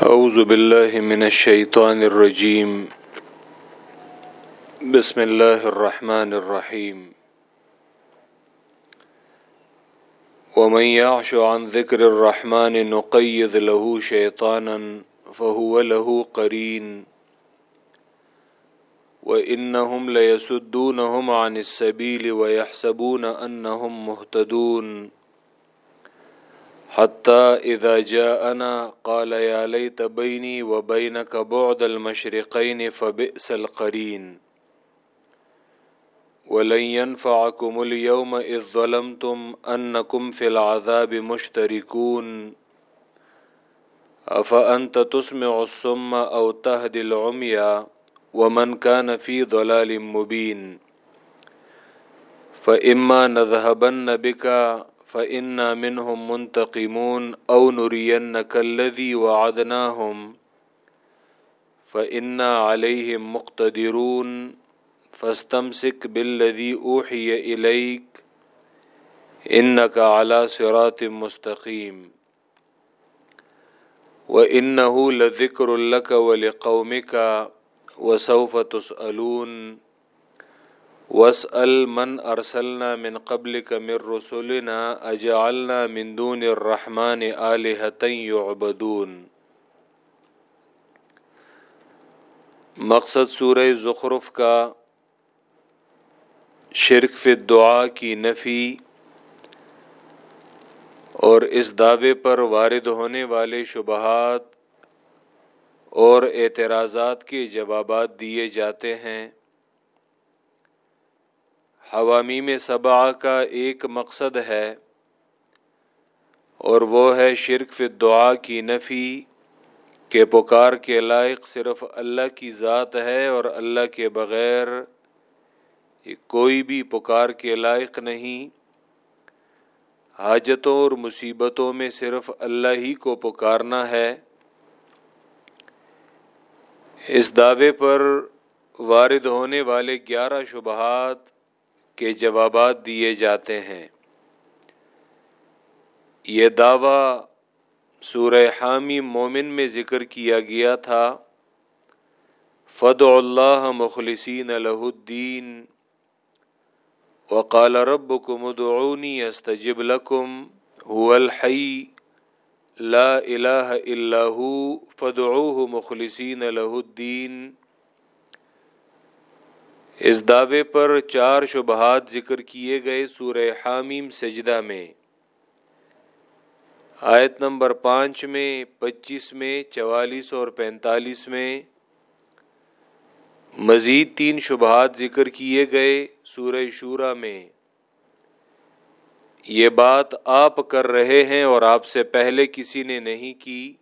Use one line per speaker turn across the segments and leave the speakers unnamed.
أعوذ بالله من الشيطان الرجيم. بسم الله الرحمن الرحيم. ومن يعش عن ذكر الرحمن نقيض له شيطانا فهو له قرين. وإنهم ليسدونهم عن السبيل ويحسبون أنهم مهتدون. حتى إذا جاءنا قال يا ليت بيني وبينك بعد المشرقين فبئس القرين. ولن ينفعكم اليوم إذ ظلمتم أنكم في العذاب مشتركون. أفأنت تسمع الصم أو تهدي العمي ومن كان في ضلال مبين. فإما نذهبن بك فإنا منهم منتقمون أو نرينك الذي وعدناهم فإنا عليهم مقتدرون فاستمسك بالذي أوحي إليك إنك على صراط مستقيم وإنه لذكر لك ولقومك وسوف تسألون واسأل من أرسلنا من قبلك من رسلنا أجعلنا من دون الرحمن آلهة مقصد سورہ زخرف کا شرک فی دعا کی نفی اور اس دعوے پر وارد ہونے والے شبہات اور اعتراضات کے جوابات دیے جاتے ہیں۔ حوامی میں صبا کا ایک مقصد ہے اور وہ ہے شرک فی دعا کی نفی کہ پکار کے لائق صرف اللہ کی ذات ہے اور اللہ کے بغیر کوئی بھی پکار کے لائق نہیں۔ حاجتوں اور مصیبتوں میں صرف اللہ ہی کو پکارنا ہے۔ اس دعوے پر وارد ہونے والے گیارہ شبہات کے جوابات دیے جاتے ہیں۔ یہ دعویٰ سورہ حامی مومن میں ذکر کیا گیا تھا۔ فد اللہ مخلصین الہ الدین وقال رب کم استجب لکم هو الحی لا الہ الا ہو فدعوه مخلصین الہ الدین اس دعوے پر چار شبہات ذکر کیے گئے سورہ حامیم سجدہ میں۔ آیت نمبر پانچ میں، پچیس میں، چوالیس اور پینتالیس میں مزید تین شبہات ذکر کیے گئے سورہ شورا میں۔ یہ بات آپ کر رہے ہیں اور آپ سے پہلے کسی نے نہیں کی۔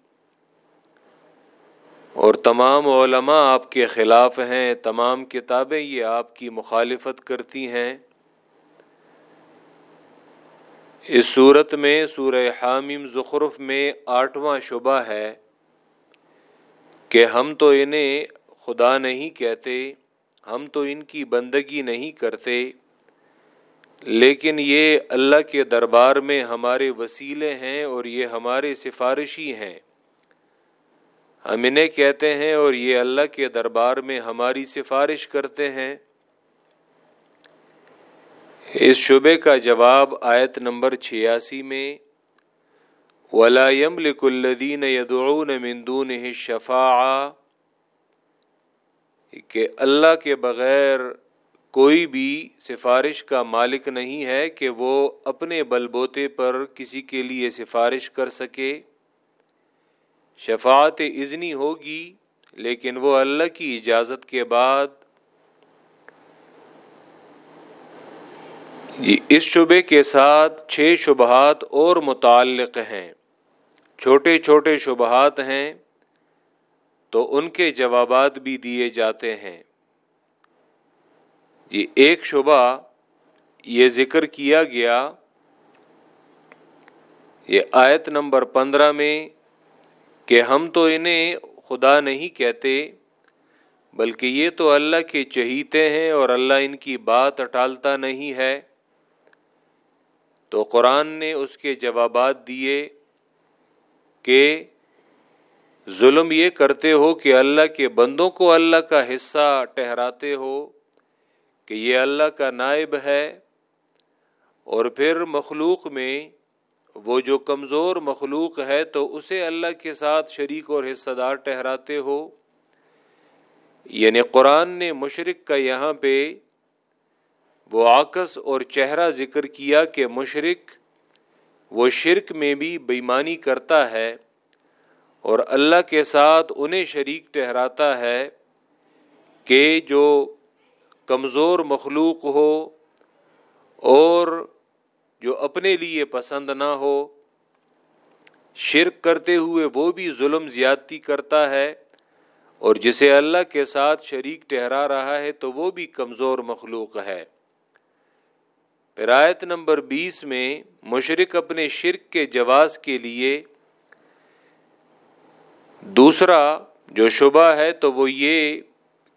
اور تمام علماء آپ کے خلاف ہیں، تمام کتابیں یہ آپ کی مخالفت کرتی ہیں۔ اس صورت میں سورہ حامیم زخرف میں آٹھواں شبہ ہے کہ ہم تو انہیں خدا نہیں کہتے، ہم تو ان کی بندگی نہیں کرتے، لیکن یہ اللہ کے دربار میں ہمارے وسیلے ہیں اور یہ ہمارے سفارشی ہیں۔ ہم انہیں کہتے ہیں اور یہ اللہ کے دربار میں ہماری سفارش کرتے ہیں۔ اس شبے کا جواب آیت نمبر چھیاسی میں ولام الدین یدعون مندون شفا کہ اللہ کے بغیر کوئی بھی سفارش کا مالک نہیں ہے کہ وہ اپنے بل بوتے پر کسی کے لیے سفارش کر سکے۔ شفاعت اذنی ہوگی، لیکن وہ اللہ کی اجازت کے بعد۔ جی اس شبے کے ساتھ چھ شبہات اور متعلق ہیں۔ چھوٹے چھوٹے شبہات ہیں، تو ان کے جوابات بھی دیے جاتے ہیں۔ جی ایک شبہ یہ ذکر کیا گیا، یہ آیت نمبر پندرہ میں کہ ہم تو انہیں خدا نہیں کہتے، بلکہ یہ تو اللہ کے چہیتے ہیں اور اللہ ان کی بات اٹالتا نہیں ہے۔ تو قرآن نے اس کے جوابات دیے کہ ظلم یہ کرتے ہو کہ اللہ کے بندوں کو اللہ کا حصہ ٹہراتے ہو کہ یہ اللہ کا نائب ہے اور پھر مخلوق میں وہ جو کمزور مخلوق ہے تو اسے اللہ کے ساتھ شریک اور حصہ دار ٹہراتے ہو۔ یعنی قرآن نے مشرق کا یہاں پہ وہ آکس اور چہرہ ذکر کیا کہ مشرق وہ شرک میں بھی بےمانی کرتا ہے اور اللہ کے ساتھ انہیں شریک ٹہراتا ہے کہ جو کمزور مخلوق ہو اور جو اپنے لیے پسند نہ ہو، شرک کرتے ہوئے وہ بھی ظلم زیادتی کرتا ہے اور جسے اللہ کے ساتھ شریک ٹہرا رہا ہے تو وہ بھی کمزور مخلوق ہے۔ رایت نمبر بیس میں مشرق اپنے شرک کے جواز کے لیے دوسرا جو شبہ ہے تو وہ یہ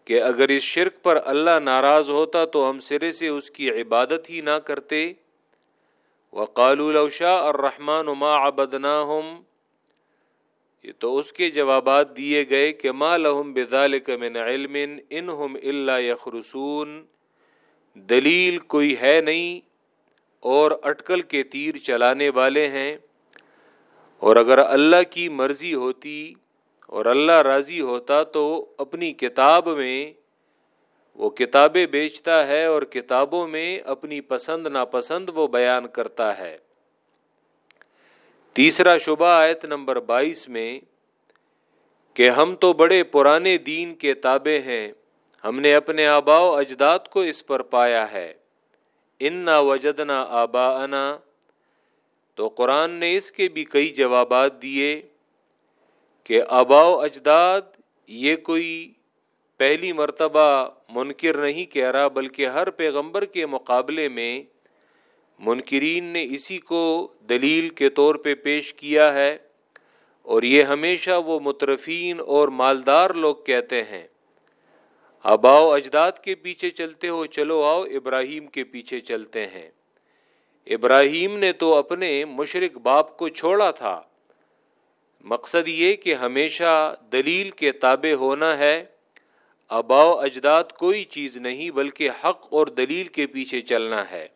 کہ اگر اس شرک پر اللہ ناراض ہوتا تو ہم سرے سے اس کی عبادت ہی نہ کرتے۔ وقالوشا اور رحمان عما ابدنا یہ تو اس کے جوابات دیے گئے کہ ما لہم بزال من علم ان ہم اللہ یخرسون. دلیل کوئی ہے نہیں اور اٹکل کے تیر چلانے والے ہیں. اور اگر اللہ کی مرضی ہوتی اور اللہ راضی ہوتا تو اپنی کتاب میں وہ کتابیں بیچتا ہے اور کتابوں میں اپنی پسند ناپسند وہ بیان کرتا ہے۔ تیسرا شبہ آیت نمبر بائیس میں، کہ ہم تو بڑے پرانے دین کے تابے ہیں، ہم نے اپنے آبا و اجداد کو اس پر پایا ہے۔ ان نہ وجدنا آبا انا تو قرآن نے اس کے بھی کئی جوابات دیے کہ آبا و اجداد یہ کوئی پہلی مرتبہ منکر نہیں کہہ رہا، بلکہ ہر پیغمبر کے مقابلے میں منکرین نے اسی کو دلیل کے طور پہ پیش کیا ہے۔ اور یہ ہمیشہ وہ مترفین اور مالدار لوگ کہتے ہیں۔ آباؤ اجداد کے پیچھے چلتے ہو، چلو آؤ ابراہیم کے پیچھے چلتے ہیں۔ ابراہیم نے تو اپنے مشرق باپ کو چھوڑا تھا۔ مقصد یہ کہ ہمیشہ دلیل کے تابع ہونا ہے۔ آباؤ اجداد کوئی چیز نہیں بلکہ حق اور دلیل کے پیچھے چلنا ہے۔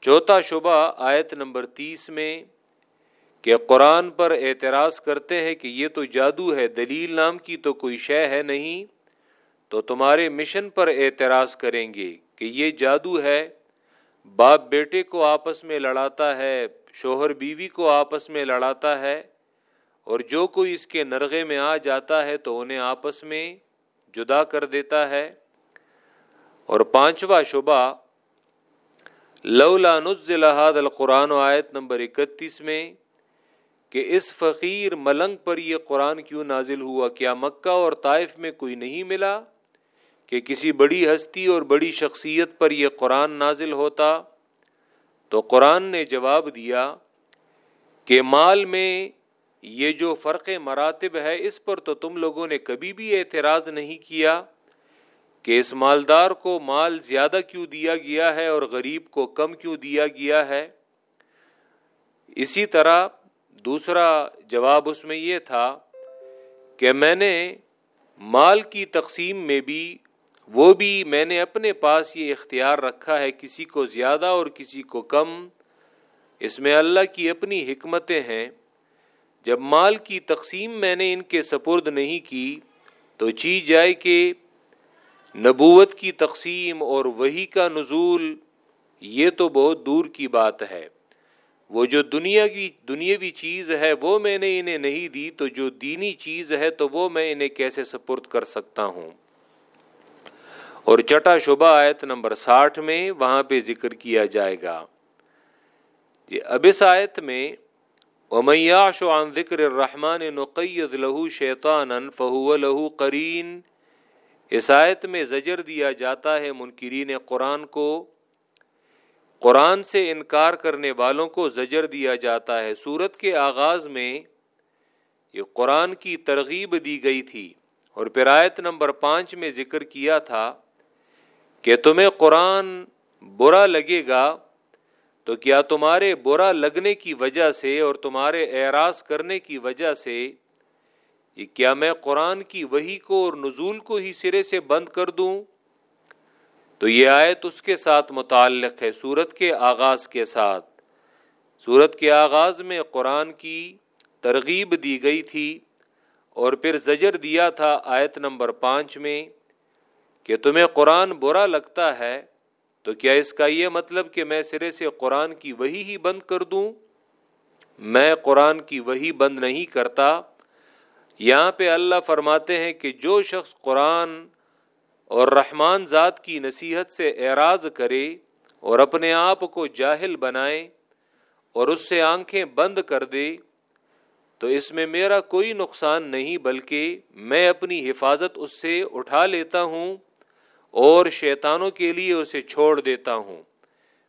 چوتھا شبہ آیت نمبر تیس میں کہ قرآن پر اعتراض کرتے ہیں کہ یہ تو جادو ہے، دلیل نام کی تو کوئی شے ہے نہیں۔ تو تمہارے مشن پر اعتراض کریں گے کہ یہ جادو ہے۔ باپ بیٹے کو آپس میں لڑاتا ہے، شوہر بیوی کو آپس میں لڑاتا ہے۔ اور جو کوئی اس کے نرغے میں آ جاتا ہے تو انہیں آپس میں جدا کر دیتا ہے۔ اور پانچواں شبہ لولا نزل هذا القرآن آیت نمبر اکتیس میں کہ اس فقیر ملنگ پر یہ قرآن کیوں نازل ہوا؟ کیا مکہ اور طائف میں کوئی نہیں ملا کہ کسی بڑی ہستی اور بڑی شخصیت پر یہ قرآن نازل ہوتا؟ تو قرآن نے جواب دیا کہ مال میں یہ جو فرق مراتب ہے، اس پر تو تم لوگوں نے کبھی بھی اعتراض نہیں کیا کہ اس مالدار کو مال زیادہ کیوں دیا گیا ہے اور غریب کو کم کیوں دیا گیا ہے؟ اسی طرح دوسرا جواب اس میں یہ تھا کہ میں نے مال کی تقسیم میں بھی، وہ بھی میں نے اپنے پاس یہ اختیار رکھا ہے، کسی کو زیادہ اور کسی کو کم۔ اس میں اللہ کی اپنی حکمتیں ہیں۔ جب مال کی تقسیم میں نے ان کے سپرد نہیں کی، تو چی جائے کہ نبوت کی تقسیم اور وہی کا نزول یہ تو بہت دور کی بات ہے۔ وہ جو دنیا کی، دنیاوی چیز ہے وہ میں نے انہیں نہیں دی، تو جو دینی چیز ہے تو وہ میں انہیں کیسے سپرد کر سکتا ہوں؟ اور چٹا شبہ آیت نمبر ساٹھ میں وہاں پہ ذکر کیا جائے گا۔ یہ اب اس آیت میں امیاش عن ذکر الرحمن نقید لہو شیطان فہو لہو قرین اس آیت میں زجر دیا جاتا ہے منکرین قرآن کو۔ قرآن سے انکار کرنے والوں کو زجر دیا جاتا ہے۔ سورت کے آغاز میں یہ قرآن کی ترغیب دی گئی تھی۔ اور پھر آیت نمبر پانچ میں ذکر کیا تھا کہ تمہیں قرآن برا لگے گا۔ تو کیا تمہارے برا لگنے کی وجہ سے اور تمہارے اعراض کرنے کی وجہ سے یہ کیا میں قرآن کی وہی کو اور نزول کو ہی سرے سے بند کر دوں؟ تو یہ آیت اس کے ساتھ متعلق ہے، سورت کے آغاز کے ساتھ۔ سورت کے آغاز میں قرآن کی ترغیب دی گئی تھی اور پھر زجر دیا تھا آیت نمبر پانچ میں کہ تمہیں قرآن برا لگتا ہے تو کیا اس کا یہ مطلب کہ میں سرے سے قرآن کی وہی ہی بند کر دوں؟ میں قرآن کی وہی بند نہیں کرتا۔ یہاں پہ اللہ فرماتے ہیں کہ جو شخص قرآن اور رحمان ذات کی نصیحت سے اعراض کرے اور اپنے آپ کو جاہل بنائے اور اس سے آنکھیں بند کر دے، تو اس میں میرا کوئی نقصان نہیں، بلکہ میں اپنی حفاظت اس سے اٹھا لیتا ہوں۔ اور شیطانوں کے لیے اسے چھوڑ دیتا ہوں۔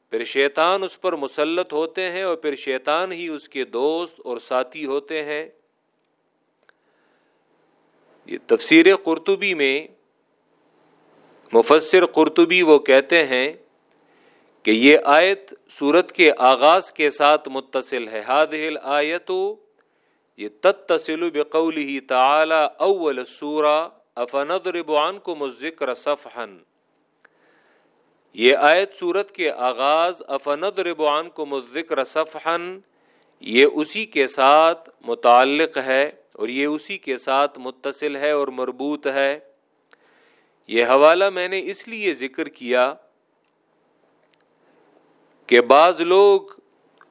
پھر شیطان اس پر مسلط ہوتے ہیں اور پھر شیطان ہی اس کے دوست اور ساتھی ہوتے ہیں۔ یہ تفسیر قرطبی میں مفسر قرطبی وہ کہتے ہیں کہ یہ آیت سورت کے آغاز کے ساتھ متصل ہے۔ ہاد آیت یہ تتصل بقول ہی تعلی اول سورہ افند ربوان کو مذکر صفحن یہ آیت سورت کے آغاز افند ربوان کو مذکر صفحن یہ اسی کے ساتھ متعلق ہے اور یہ اسی کے ساتھ متصل ہے اور مربوط ہے۔ یہ حوالہ میں نے اس لیے ذکر کیا کہ بعض لوگ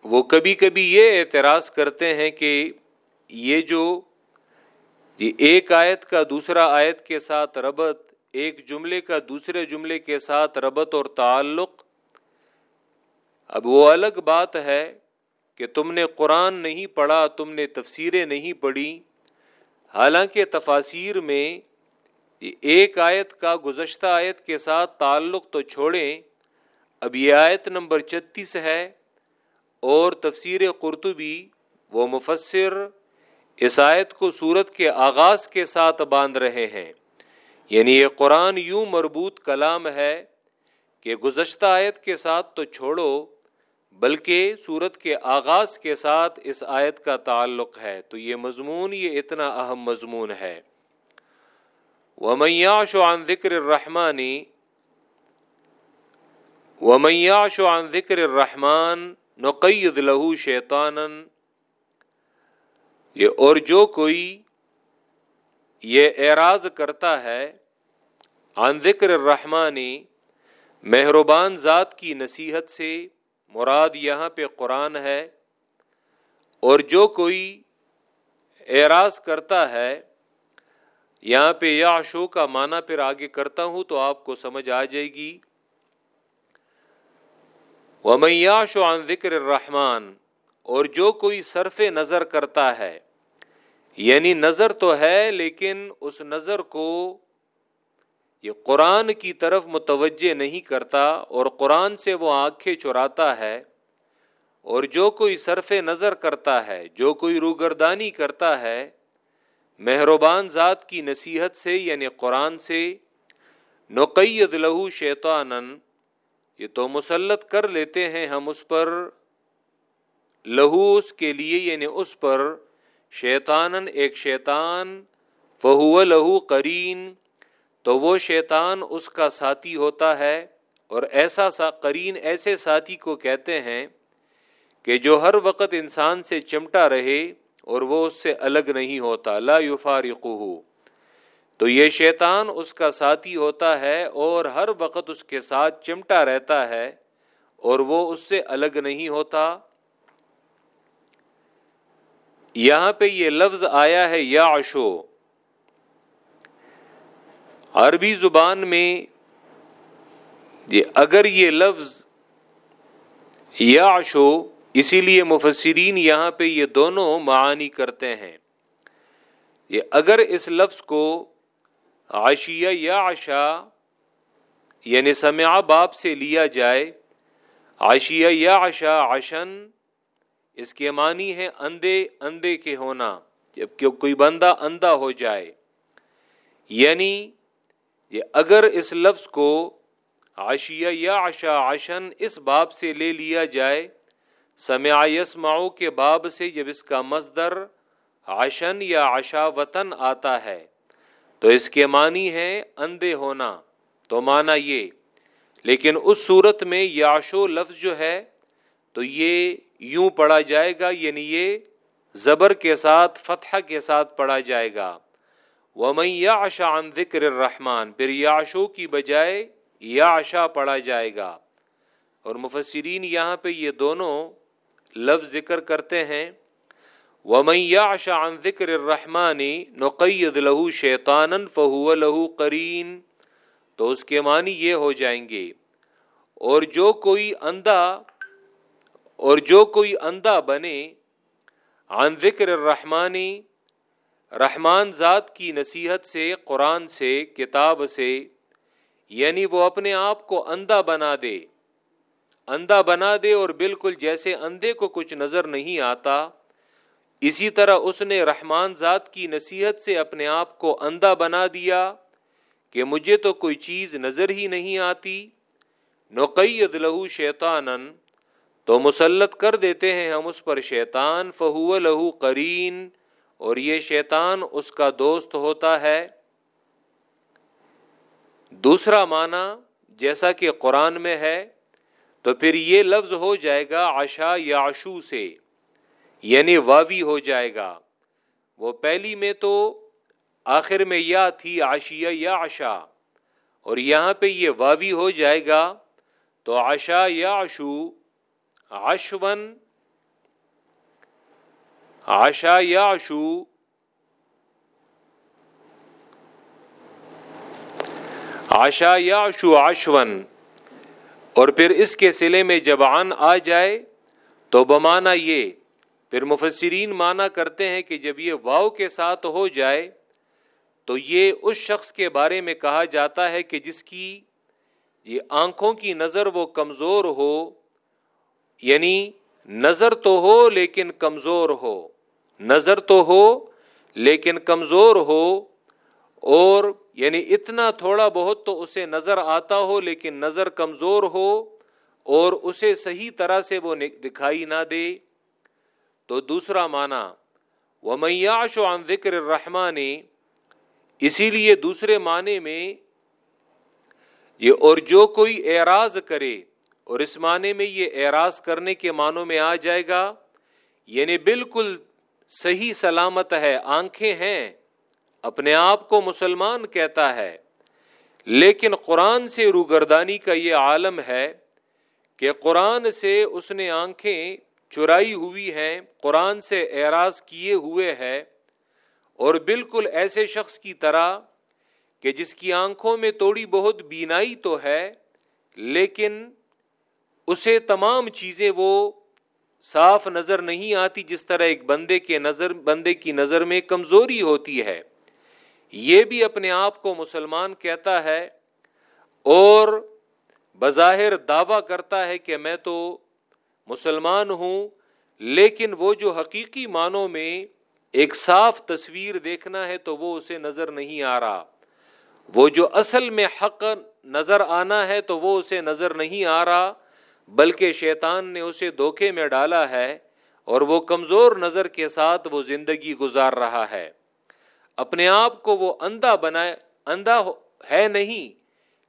وہ کبھی کبھی یہ اعتراض کرتے ہیں کہ یہ جو یہ ایک آیت کا دوسرا آیت کے ساتھ ربط، ایک جملے کا دوسرے جملے کے ساتھ ربط اور تعلق۔ اب وہ الگ بات ہے کہ تم نے قرآن نہیں پڑھا، تم نے تفسیریں نہیں پڑھی۔ حالانکہ تفاصیر میں ایک آیت کا گزشتہ آیت کے ساتھ تعلق تو چھوڑیں۔ اب یہ آیت نمبر چتیس ہے اور تفسیر قرطبی وہ مفسر اس آیت کو صورت کے آغاز کے ساتھ باندھ رہے ہیں۔ یعنی یہ قرآن یوں مربوط کلام ہے کہ گزشتہ آیت کے ساتھ تو چھوڑو، بلکہ صورت کے آغاز کے ساتھ اس آیت کا تعلق ہے۔ تو یہ مضمون، یہ اتنا اہم مضمون ہے۔ ومیاش عن ذکر الرحمانی ومیاش عن ذکر الرحمان نقید لہو شیطان یہ اور جو کوئی یہ اعراض کرتا ہے، عن ذکر الرحمانی مہربان ذات کی نصیحت سے مراد یہاں پہ قرآن ہے، اور جو کوئی اعراض کرتا ہے، یہاں پہ یا شو کا معنی پھر آگے کرتا ہوں تو آپ کو سمجھ آ جائے گی۔ ومیاش عن ذکر الرحمان اور جو کوئی صرف نظر کرتا ہے یعنی نظر تو ہے لیکن اس نظر کو یہ قرآن کی طرف متوجہ نہیں کرتا اور قرآن سے وہ آنکھیں چراتا ہے اور جو کوئی صرف نظر کرتا ہے، جو کوئی روگردانی کرتا ہے، مہربان ذات کی نصیحت سے یعنی قرآن سے، نقید لہو شیطان یہ تو مسلط کر لیتے ہیں ہم اس پر، لہو اس کے لیے یعنی اس پر شیطان ایک شیطان، فہو لہو کرین تو وہ شیطان اس کا ساتھی ہوتا ہے اور ایسا سا کرین ایسے ساتھی کو کہتے ہیں کہ جو ہر وقت انسان سے چمٹا رہے اور وہ اس سے الگ نہیں ہوتا، لا یفارقہ تو یہ شیطان اس کا ساتھی ہوتا ہے اور ہر وقت اس کے ساتھ چمٹا رہتا ہے اور وہ اس سے الگ نہیں ہوتا۔ یہاں پہ یہ لفظ آیا ہے یا اشو عربی زبان میں یہ اگر یہ لفظ یا اشو اسی لیے مفسرین یہاں پہ یہ دونوں معانی کرتے ہیں۔ یہ اگر اس لفظ کو عشیہ یا عشا یعنی سمع باپ سے لیا جائے، عشیہ یا عشا عشن اس کے معنی ہے اندھے اندھے کے ہونا جبکہ کوئی بندہ اندھا ہو جائے۔ یعنی یہ اگر اس لفظ کو عشیہ یا عشا عشن اس باب سے لے لیا جائے، سمع یسمعو کے باب سے جب اس کا مصدر آشن یا آشا وطن آتا ہے، تو اس کے معنی ہے اندھے ہونا۔ تو مانا یہ، لیکن اس صورت میں یاشو لفظ جو ہے، تو یہ یوں پڑھا جائے گا یعنی یہ زبر کے ساتھ فتح کے ساتھ پڑھا جائے گا۔ وہ میں عن ذکر الرحمان پھر یاشو کی بجائے یا آشا پڑھا جائے گا۔ اور مفسرین یہاں پہ یہ دونوں لفظ ذکر کرتے ہیں۔ عن ذکر الرحمانی نقید لہو شیطان فہو لہو قرین، تو اس کے معنی یہ ہو جائیں گے۔ اور جو کوئی اندھا اور جو کوئی اندھا بنے، عن ذکر الرحمانی رحمان ذات کی نصیحت سے، قرآن سے، کتاب سے یعنی وہ اپنے آپ کو اندھا بنا دے۔ اندھا بنا دے اور بالکل جیسے اندھے کو کچھ نظر نہیں آتا، اسی طرح اس نے رحمان ذات کی نصیحت سے اپنے آپ کو اندھا بنا دیا کہ مجھے تو کوئی چیز نظر ہی نہیں آتی۔ نقید لہو شیطان تو مسلط کر دیتے ہیں ہم اس پر شیطان، فہو لہو قرین، اور یہ شیطان اس کا دوست ہوتا ہے۔ دوسرا معنی جیسا کہ قرآن میں ہے، تو پھر یہ لفظ ہو جائے گا آشا یا آشو سے یعنی واوی ہو جائے گا۔ وہ پہلی میں تو آخر میں یا تھی آشیا یا آشا اور یہاں پہ یہ واوی ہو جائے گا تو آشا یا آشو آشون آشا یا آشو آشا یا آشو آشون اور پھر اس کے سلے میں جب آن آ جائے، تو بمانا یہ، پھر مفسرین مانا کرتے ہیں کہ جب یہ واؤ کے ساتھ ہو جائے، تو یہ اس شخص کے بارے میں کہا جاتا ہے کہ جس کی یہ آنکھوں کی نظر وہ کمزور ہو یعنی نظر تو ہو لیکن کمزور ہو، نظر تو ہو لیکن کمزور ہو، اور یعنی اتنا تھوڑا بہت تو اسے نظر آتا ہو لیکن نظر کمزور ہو، اور اسے صحیح طرح سے وہ دکھائی نہ دے۔ تو دوسرا معنی وہ میاش و عن ذکر الرحمانی اسی لیے دوسرے معنی میں یہ اور جو کوئی اعراض کرے اور اس معنی میں یہ اعراض کرنے کے معنوں میں آ جائے گا یعنی بالکل صحیح سلامت ہے، آنکھیں ہیں، اپنے آپ کو مسلمان کہتا ہے۔ لیکن قرآن سے روگردانی کا یہ عالم ہے کہ قرآن سے اس نے آنکھیں چرائی ہوئی ہیں، قرآن سے اعراض کیے ہوئے ہے اور بالکل ایسے شخص کی طرح کہ جس کی آنکھوں میں تھوڑی بہت بینائی تو ہے، لیکن اسے تمام چیزیں وہ صاف نظر نہیں آتی جس طرح ایک بندے کے نظر، بندے کی نظر میں کمزوری ہوتی ہے۔ یہ بھی اپنے آپ کو مسلمان کہتا ہے اور بظاہر دعویٰ کرتا ہے کہ میں تو مسلمان ہوں، لیکن وہ جو حقیقی معنوں میں ایک صاف تصویر دیکھنا ہے تو وہ اسے نظر نہیں آ رہا۔ وہ جو اصل میں حق نظر آنا ہے تو وہ اسے نظر نہیں آ رہا۔ بلکہ شیطان نے اسے دھوکے میں ڈالا ہے اور وہ کمزور نظر کے ساتھ وہ زندگی گزار رہا ہے۔ اپنے آپ کو وہ اندھا بنائے، اندھا ہے نہیں،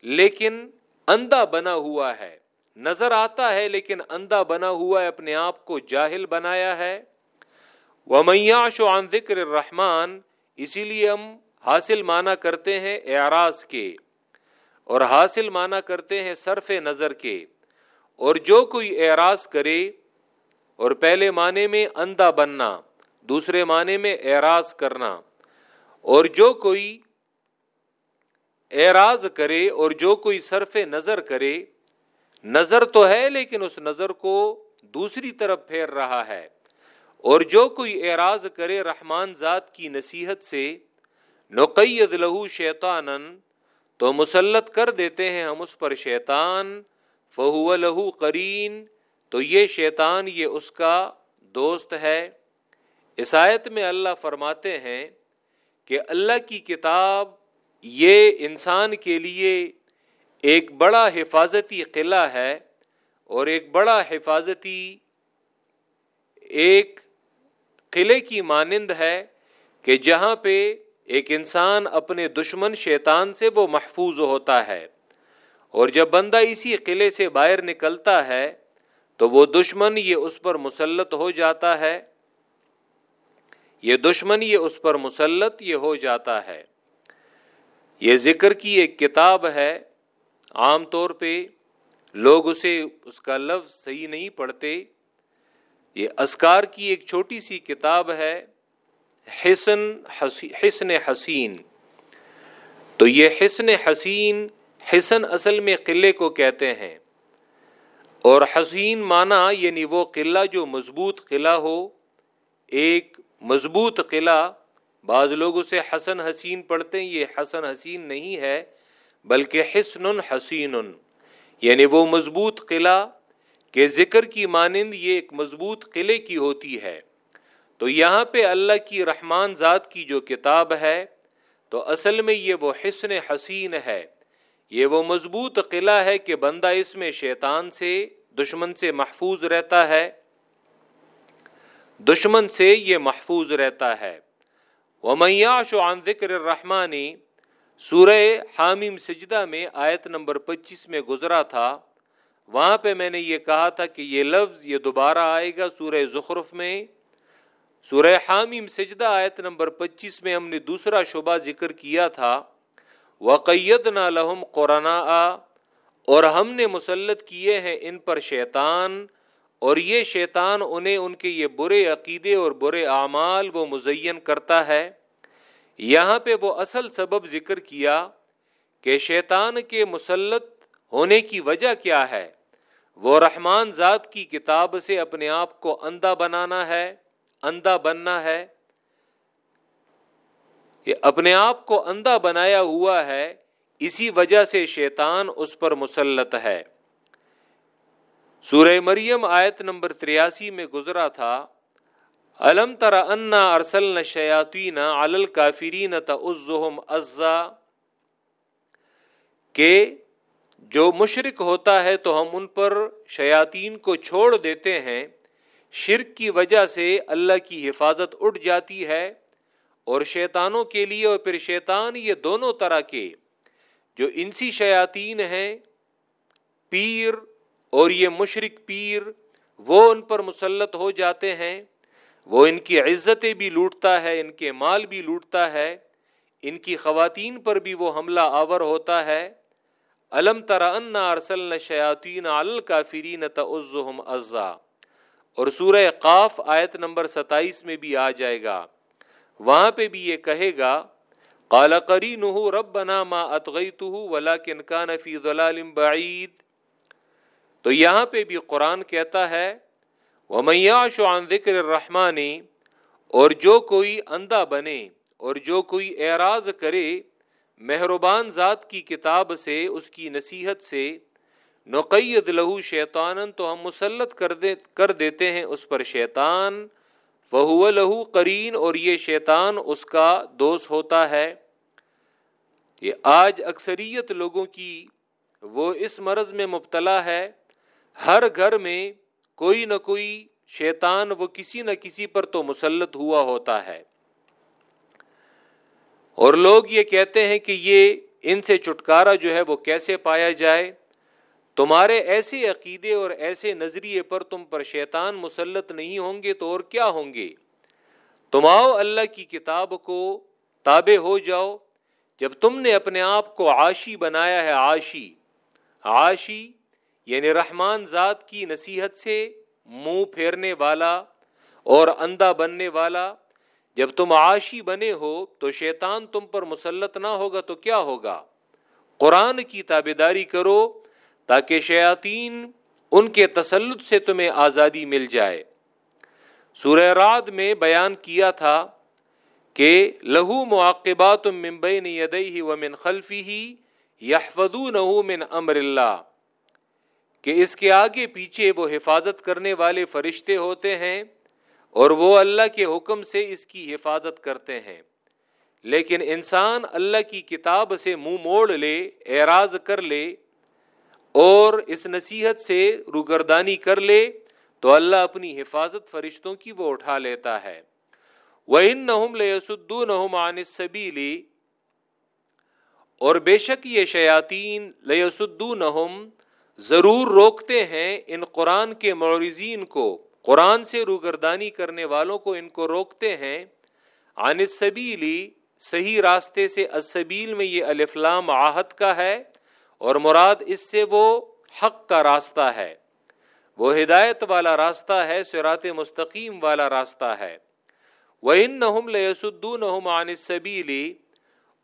لیکن اندھا بنا ہوا ہے۔ نظر آتا ہے لیکن اندھا بنا ہوا ہے اپنے آپ کو جاہل بنایا ہے۔ وہ میاش و عن ذکر رحمان اسی لیے ہم حاصل مانا کرتے ہیں اعراض کے۔ اور حاصل مانا کرتے ہیں صرف نظر کے۔ اور جو کوئی اعراض کرے اور پہلے معنی میں اندھا بننا، دوسرے معنی میں اعراض کرنا، اور جو کوئی اعراض کرے اور جو کوئی صرف نظر کرے، نظر تو ہے لیکن اس نظر کو دوسری طرف پھیر رہا ہے۔ اور جو کوئی اعراض کرے رحمان ذات کی نصیحت سے، نقید لہو شیطان تو مسلط کر دیتے ہیں ہم اس پر شیطان فہو لہو قرین، تو یہ شیطان، یہ اس کا دوست ہے۔ عیسائیت میں اللہ فرماتے ہیں کہ اللہ کی کتاب یہ انسان کے لیے ایک بڑا حفاظتی قلعہ ہے اور ایک بڑا حفاظتی ایک قلعے کی مانند ہے کہ جہاں پہ ایک انسان اپنے دشمن شیطان سے وہ محفوظ ہوتا ہے۔ اور جب بندہ اسی قلعے سے باہر نکلتا ہے، تو وہ دشمن یہ اس پر مسلط ہو جاتا ہے۔ یہ دشمن یہ اس پر مسلط یہ ہو جاتا ہے۔ یہ ذکر کی ایک کتاب ہے۔ عام طور پہ لوگ اسے، اس کا لفظ صحیح نہیں پڑھتے۔ یہ اسکار کی ایک چھوٹی سی کتاب ہے۔ حسن حسن حسین۔ تو یہ حسن حسین حسن اصل میں قلعے کو کہتے ہیں۔ اور حسین مانا یعنی وہ قلعہ جو مضبوط قلعہ ہو، ایک مضبوط قلعہ۔ بعض لوگ اسے حسن حسین پڑھتے ہیں، یہ حسن حسین نہیں ہے، بلکہ حسن حسین۔ یعنی وہ مضبوط قلعہ کے ذکر کی مانند یہ ایک مضبوط قلعے کی ہوتی ہے۔ تو یہاں پہ اللہ کی رحمان ذات کی جو کتاب ہے، تو اصل میں یہ وہ حسن حسین ہے۔ یہ وہ مضبوط قلعہ ہے کہ بندہ اس میں شیطان سے، دشمن سے محفوظ رہتا ہے۔ دشمن سے یہ محفوظ رہتا ہے۔ وہ میاش عن ذکر رحمانی سورہ حامیم سجدہ میں آیت نمبر پچیس میں گزرا تھا۔ وہاں پہ میں نے یہ کہا تھا کہ یہ لفظ یہ دوبارہ آئے گا سورہ زخرف میں۔ سورہ حامیم سجدہ آیت نمبر پچیس میں ہم نے دوسرا شبہ ذکر کیا تھا۔ وقیت نہ لہم قرآن اور ہم نے مسلط کیے ہیں ان پر شیطان، اور یہ شیطان انہیں ان کے یہ برے عقیدے اور برے اعمال وہ مزین کرتا ہے۔ یہاں پہ وہ اصل سبب ذکر کیا کہ شیطان کے مسلط ہونے کی وجہ کیا ہے۔ وہ رحمان ذات کی کتاب سے اپنے آپ کو اندھا بنانا ہے، اندھا بننا ہے۔ یہ اپنے آپ کو اندھا بنایا ہوا ہے، اسی وجہ سے شیطان اس پر مسلط ہے۔ سورہ مریم آیت نمبر تریاسی میں گزرا تھا علم ترا انا ارسل شیاطین علل کافرین تعزہم ازا کہ جو مشرق ہوتا ہے تو ہم ان پر شیاطین کو چھوڑ دیتے ہیں۔ شرک کی وجہ سے اللہ کی حفاظت اٹھ جاتی ہے۔ اور شیطانوں کے لیے اور پھر شیطان یہ دونوں طرح کے جو انسی شیاطین ہیں، پیر اور یہ مشرق پیر، وہ ان پر مسلط ہو جاتے ہیں۔ وہ ان کی عزتیں بھی لوٹتا ہے، ان کے مال بھی لوٹتا ہے۔ ان کی خواتین پر بھی وہ حملہ آور ہوتا ہے۔ علم ترا ارسل شیاطین الکافرین تعزہم ازا اور سورہ قاف آیت نمبر ستائیس میں بھی آ جائے گا۔ وہاں پہ بھی یہ کہے گا کالا قال قرینہ ربنا ما اتغیتہ ولکن کان فی ضلال بعید۔ تو یہاں پہ بھی قرآن کہتا ہے وہ میاش عن ذکر الرحمانی اور جو کوئی اندھا بنے اور جو کوئی اعراض کرے، مہربان ذات کی کتاب سے، اس کی نصیحت سے، نقید لہو شیطان تو ہم مسلط کر دے، کر دیتے ہیں اس پر شیطان۔ وہ لہو کرین اور یہ شیطان اس کا دوست ہوتا ہے۔ یہ آج اکثریت لوگوں کی وہ اس مرض میں مبتلا ہے۔ ہر گھر میں کوئی نہ کوئی شیطان وہ کسی نہ کسی پر تو مسلط ہوا ہوتا ہے۔ اور لوگ یہ کہتے ہیں کہ یہ ان سے چھٹکارا جو ہے وہ کیسے پایا جائے؟ تمہارے ایسے عقیدے اور ایسے نظریے پر تم پر شیطان مسلط نہیں ہوں گے تو اور کیا ہوں گے؟ تم آؤ اللہ کی کتاب کو تابع ہو جاؤ۔ جب تم نے اپنے آپ کو عاشی بنایا ہے، عاشی عاشی یعنی رحمان ذات کی نصیحت سے منہ پھیرنے والا اور اندھا بننے والا۔ جب تم عاشی بنے ہو تو شیطان تم پر مسلط نہ ہوگا تو کیا ہوگا؟ قرآن کی تابے داری کرو۔ تاکہ شیاطین ان کے تسلط سے تمہیں آزادی مل جائے۔ سورہ راد میں بیان کیا تھا کہ لہو مواقبات ممبئی نے و من خلفی ہی من امر اللہ، کہ اس کے آگے پیچھے وہ حفاظت کرنے والے فرشتے ہوتے ہیں اور وہ اللہ کے حکم سے اس کی حفاظت کرتے ہیں۔ لیکن انسان اللہ کی کتاب سے منہ موڑ لے، اعراض کر لے اور اس نصیحت سے روگردانی کر لے تو اللہ اپنی حفاظت فرشتوں کی وہ اٹھا لیتا ہے۔ وہ ان نہم عن سبیلی اور بے شک یہ شیاطین لیسدونہم ضرور روکتے ہیں ان قرآن کے معرضین کو۔ قرآن سے روگردانی کرنے والوں کو ان کو روکتے ہیں۔ عن السبیلی صحیح راستے سے السبیل میں یہ الفلام آہت کا ہے۔ اور مراد اس سے وہ حق کا راستہ ہے۔ وہ ہدایت والا راستہ ہے سرات مستقیم والا راستہ ہے۔ وہ ان عن السبیلی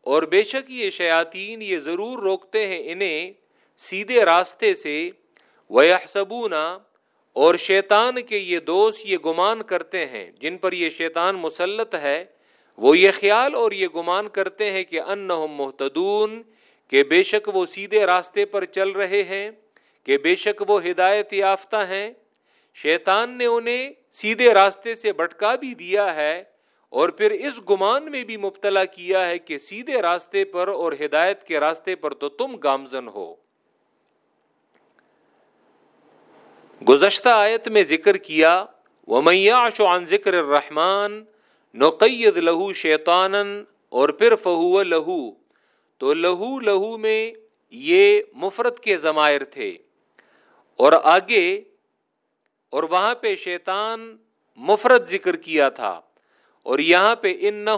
اور بے شک یہ شیاطین یہ ضرور روکتے ہیں انہیں سیدھے راستے سے۔ وہ اور شیطان کے یہ دوست یہ گمان کرتے ہیں، جن پر یہ شیطان مسلط ہے۔ وہ یہ خیال اور یہ گمان کرتے ہیں کہ ان محتدون کہ بے شک وہ سیدھے راستے پر چل رہے ہیں، کہ بے شک وہ ہدایت یافتہ ہیں۔ شیطان نے انہیں سیدھے راستے سے بٹکا بھی دیا ہے اور پھر اس گمان میں بھی مبتلا کیا ہے کہ سیدھے راستے پر اور ہدایت کے راستے پر تو تم گامزن ہو۔ گزشتہ آیت میں ذکر کیا وہ میاش عن ذکر الرحمان نقید لہو شیطان اور پھر فہو لہو تو لہو لہو میں یہ مفرت کے ضمائر تھے اور آگے اور وہاں پہ شیطان مفرت ذکر کیا تھا اور یہاں پہ ان نہ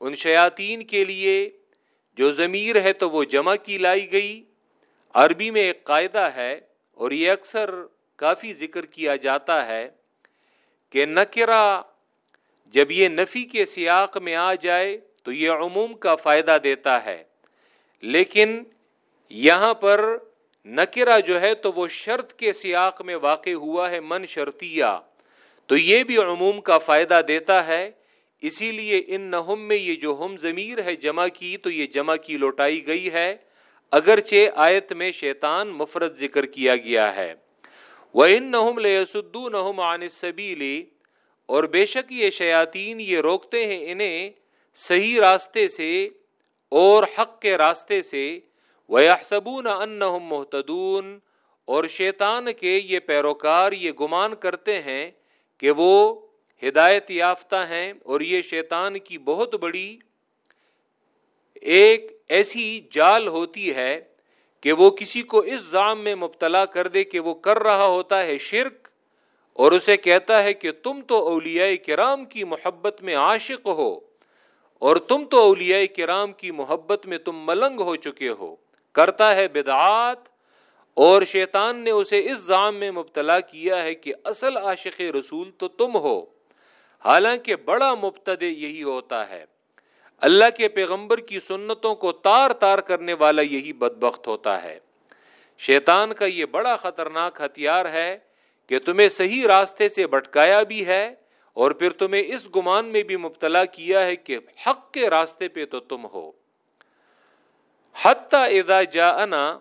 ان شیاطین کے لیے جو ضمیر ہے تو وہ جمع کی لائی گئی۔ عربی میں ایک قاعدہ ہے اور یہ اکثر کافی ذکر کیا جاتا ہے کہ نکرا جب یہ نفی کے سیاق میں آ جائے تو یہ عموم کا فائدہ دیتا ہے۔ لیکن یہاں پر نکرا جو ہے تو وہ شرط کے سیاق میں واقع ہوا ہے من شرطیہ۔ تو یہ بھی عموم کا فائدہ دیتا ہے۔ اسی لیے ان نہم میں یہ جو ہم ضمیر ہے جمع کی تو یہ جمع کی لوٹائی گئی ہے۔ اگرچہ آیت میں شیطان مفرد ذکر کیا گیا ہے۔ وہ ان نہم لسدو نہم عن سبیلی اور بے شک یہ شیاطین یہ روکتے ہیں انہیں صحیح راستے سے اور حق کے راستے سے وَيَحْسَبُونَ أَنَّهُمْ مُحْتَدُونَ اور شیطان کے یہ پیروکار یہ گمان کرتے ہیں کہ وہ ہدایت یافتہ ہیں اور یہ شیطان کی بہت بڑی ایک ایسی جال ہوتی ہے کہ وہ کسی کو اس زام میں مبتلا کر دے کہ وہ کر رہا ہوتا ہے شرک اور اسے کہتا ہے کہ تم تو اولیاء کرام کی محبت میں عاشق ہو۔ اور تم تو اولیاء کرام کی محبت میں تم ملنگ ہو چکے ہو۔ کرتا ہے بدعات اور شیطان نے اسے اس زام میں مبتلا کیا ہے کہ اصل عاشق رسول تو تم ہو۔ حالانکہ بڑا مبتد یہی ہوتا ہے۔ اللہ کے پیغمبر کی سنتوں کو تار تار کرنے والا یہی بدبخت ہوتا ہے۔ شیطان کا یہ بڑا خطرناک ہتھیار ہے کہ تمہیں صحیح راستے سے بٹکایا بھی ہے اور پھر تمہیں اس گمان میں بھی مبتلا کیا ہے کہ حق کے راستے پہ تو تم ہو۔ حتی اذا جاءنا،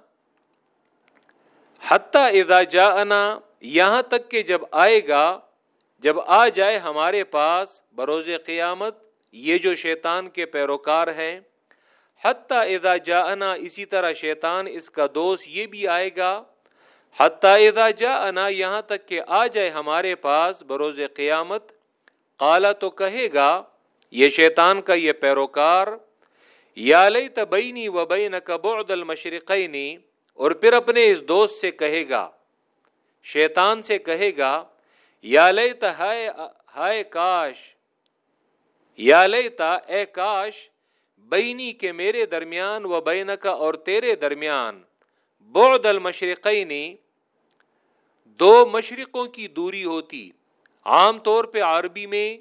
حتیٰ اذا جاءنا، یہاں تک کہ جب آئے گا، جب آ جائے ہمارے پاس بروز قیامت، یہ جو شیطان کے پیروکار ہیں، حتیٰ اذا جاءنا، اسی طرح شیطان اس کا دوست یہ بھی آئے گا، حتیٰ اذا جاءنا، یہاں تک کہ آ جائے ہمارے پاس بروز قیامت قالا تو کہے گا، یہ شیطان کا یہ پیروکار، یا لیت بینی و بینک بعد المشرقینی اور پھر اپنے اس دوست سے کہے گا، شیطان سے کہے گا، یا لیتا ہائے ہائے کاش، یا لیتا اے کاش، بینی کے میرے درمیان و بین کا اور تیرے درمیان، بعد المشرقینی دو مشرقوں کی دوری ہوتی۔ عام طور پہ عربی میں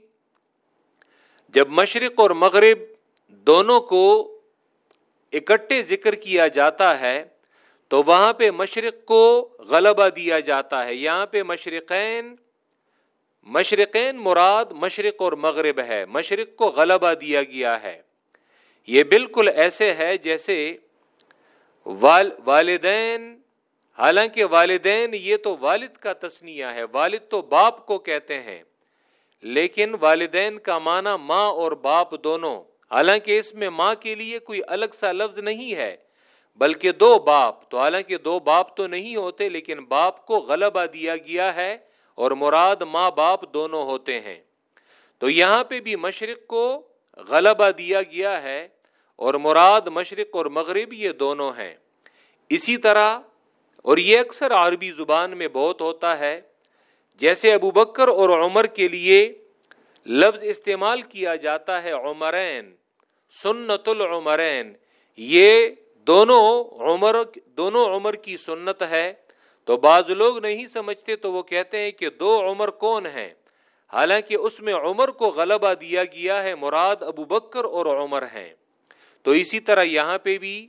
جب مشرق اور مغرب دونوں کو اکٹھے ذکر کیا جاتا ہے، تو وہاں پہ مشرق کو غلبہ دیا جاتا ہے۔ یہاں پہ مشرقین مشرقین مراد مشرق اور مغرب ہے۔ مشرق کو غلبہ دیا گیا ہے۔ یہ بالکل ایسے ہے جیسے وال، والدین حالانکہ والدین یہ تو والد کا تسنیہ ہے، والد تو باپ کو کہتے ہیں۔ لیکن والدین کا معنی ماں اور باپ دونوں۔ حالانکہ اس میں ماں کے لیے کوئی الگ سا لفظ نہیں ہے، بلکہ دو باپ۔ تو حالانکہ دو باپ تو نہیں ہوتے، لیکن باپ کو غلبہ دیا گیا ہے اور مراد ماں باپ دونوں ہوتے ہیں۔ تو یہاں پہ بھی مشرق کو غلبہ دیا گیا ہے اور مراد مشرق اور مغرب یہ دونوں ہیں۔ اسی طرح اور یہ اکثر عربی زبان میں بہت ہوتا ہے۔ جیسے ابو بکر اور عمر کے لیے لفظ استعمال کیا جاتا ہے، عمرین سنت العمرین یہ دونوں عمر دونوں عمر کی سنت ہے۔ تو بعض لوگ نہیں سمجھتے تو وہ کہتے ہیں کہ دو عمر کون ہیں؟ حالانکہ اس میں عمر کو غلبہ دیا گیا ہے، مراد ابو بکر اور عمر ہیں۔ تو اسی طرح یہاں پہ بھی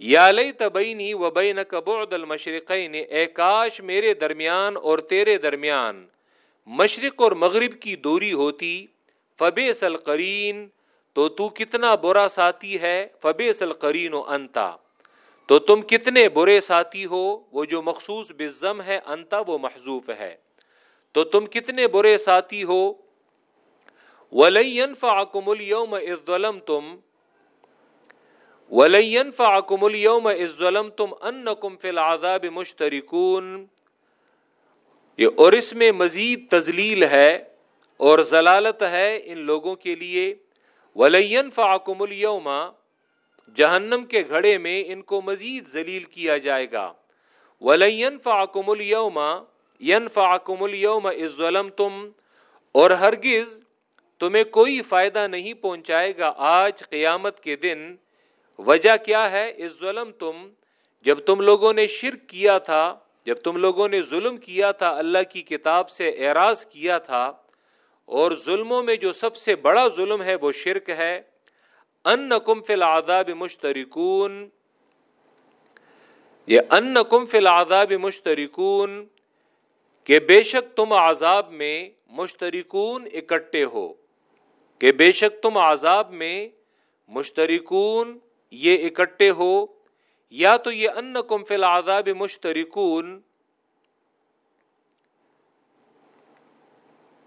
یا لئی تبینی و بین بعد المشرقین، اے کاش میرے درمیان اور تیرے درمیان مشرق اور مغرب کی دوری ہوتی فبے سلقرین تو تو کتنا برا ساتھی ہے فبے سلقرین و انتا تو تم کتنے برے ساتھی ہو، وہ جو مخصوص بزم ہے انتا وہ محضوف ہے۔ تو تم کتنے برے ساتھی ہو ولین فاکم الوم ظلم تم ولین فاکم الوم ظلم تم ان کم فل آزاب مشترکون اور اس میں مزید تزلیل ہے اور ضلالت ہے ان لوگوں کے لیے۔ ولین فاکم الوم جہنم کے گھڑے میں ان کو مزید ذلیل کیا جائے گا۔ ولین فاکم الوم ین فاکم الوم ظلم تم اور ہرگز تمہیں کوئی فائدہ نہیں پہنچائے گا آج قیامت کے دن۔ وجہ کیا ہے؟ اس ظلم تم جب تم لوگوں نے شرک کیا تھا، جب تم لوگوں نے ظلم کیا تھا، اللہ کی کتاب سے اعراض کیا تھا، اور ظلموں میں جو سب سے بڑا ظلم ہے، وہ شرک ہے۔ ان کم فی العذاب مشترکون، یہ ان کم فی العذاب مشترکون، کہ بے شک تم عذاب میں مشترکون اکٹھے ہو۔ کہ بے شک تم عذاب میں مشترکون یہ اکٹھے ہو، یا تو یہ ان کم فی العذاب مشترکون،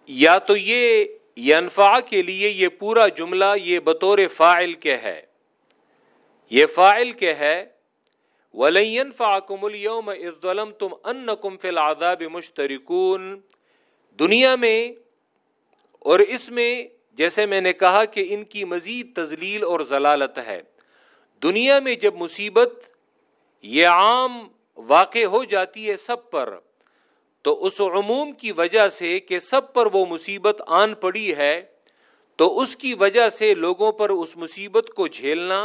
یا تو یہ ینفع کے لیے یہ پورا جملہ یہ بطور فائل کے ہے۔ یہ فائل کے ہے ولین فاکم الوم ظلم تم ان کم فل آداب مشترکون دنیا میں اور اس میں جیسے میں نے کہا کہ ان کی مزید تزلیل اور ضلالت ہے۔ دنیا میں جب مصیبت یہ عام واقع ہو جاتی ہے سب پر، تو اس عموم کی وجہ سے کہ سب پر وہ مصیبت آن پڑی ہے، تو اس کی وجہ سے لوگوں پر اس مصیبت کو جھیلنا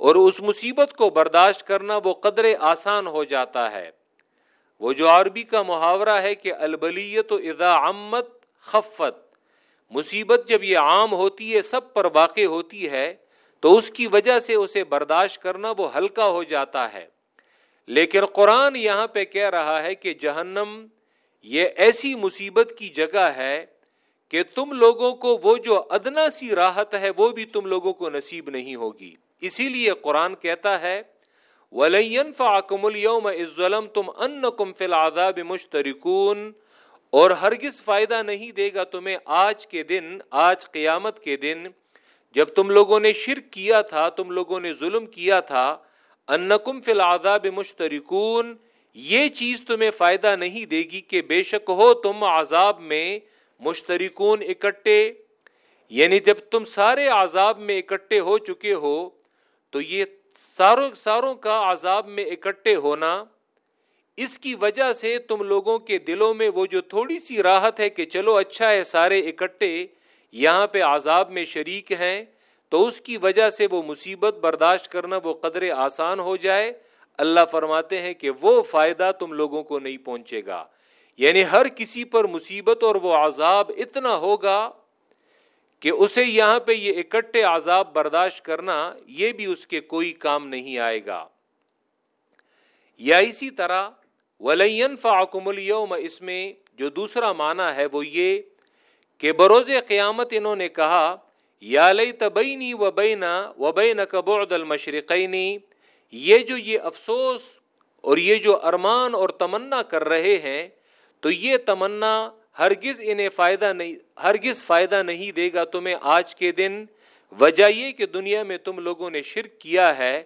اور اس مصیبت کو برداشت کرنا وہ قدر آسان ہو جاتا ہے۔ وہ جو عربی کا محاورہ ہے کہ البلیت و اذا عمت خفت، مصیبت جب یہ عام ہوتی ہے، سب پر واقع ہوتی ہے تو اس کی وجہ سے اسے برداشت کرنا وہ ہلکا ہو جاتا ہے۔ لیکن قرآن یہاں پہ کہہ رہا ہے کہ جہنم یہ ایسی مصیبت کی جگہ ہے کہ تم لوگوں کو وہ جو ادنا سی راحت ہے وہ بھی تم لوگوں کو نصیب نہیں ہوگی۔ اسی لیے قرآن کہتا ہے ولین فاکم الوم ظلم تم ان کم فل آزاب مشترکون اور ہرگز فائدہ نہیں دے گا تمہیں آج کے دن، آج قیامت کے دن۔ جب تم لوگوں نے شرک کیا تھا، تم لوگوں نے ظلم کیا تھا، انکم فی العذاب مشترکون، یہ چیز تمہیں فائدہ نہیں دے گی کہ بے شک ہو تم عذاب میں مشترکون اکٹھے۔ یعنی جب تم سارے عذاب میں اکٹھے ہو چکے ہو، تو یہ ساروں ساروں کا عذاب میں اکٹھے ہونا، اس کی وجہ سے تم لوگوں کے دلوں میں وہ جو تھوڑی سی راحت ہے کہ چلو اچھا ہے، سارے اکٹھے یہاں پہ عذاب میں شریک ہیں، تو اس کی وجہ سے وہ مصیبت برداشت کرنا وہ قدر آسان ہو جائے۔ اللہ فرماتے ہیں کہ وہ فائدہ تم لوگوں کو نہیں پہنچے گا۔ یعنی ہر کسی پر مصیبت اور وہ عذاب اتنا ہوگا کہ اسے یہاں پہ یہ اکٹھے عذاب برداشت کرنا یہ بھی اس کے کوئی کام نہیں آئے گا۔ یا اسی طرح ولین فاکم الوم اس میں جو دوسرا معنی ہے وہ یہ کہ بروز قیامت انہوں نے کہا، یا لئی تبینی و بینا و بین کبعد المشرقینی یہ جو یہ افسوس اور یہ جو ارمان اور تمنا کر رہے ہیں، تو یہ تمنا ہرگز انہیں فائدہ نہیں، ہرگز فائدہ نہیں دے گا تمہیں آج کے دن۔ وجہ یہ کہ دنیا میں تم لوگوں نے شرک کیا ہے۔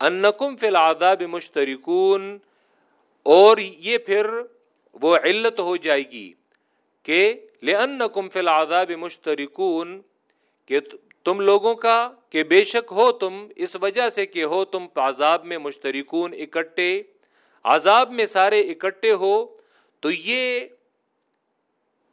انکم فی العذاب مشترکون، اور یہ پھر وہ علت ہو جائے گی کہ لے ان کم فل مشترکون کہ تم لوگوں کا، کہ بے شک ہو تم، اس وجہ سے کہ ہو تم عذاب میں مشترکون، اکٹھے، عذاب میں سارے اکٹھے ہو، تو یہ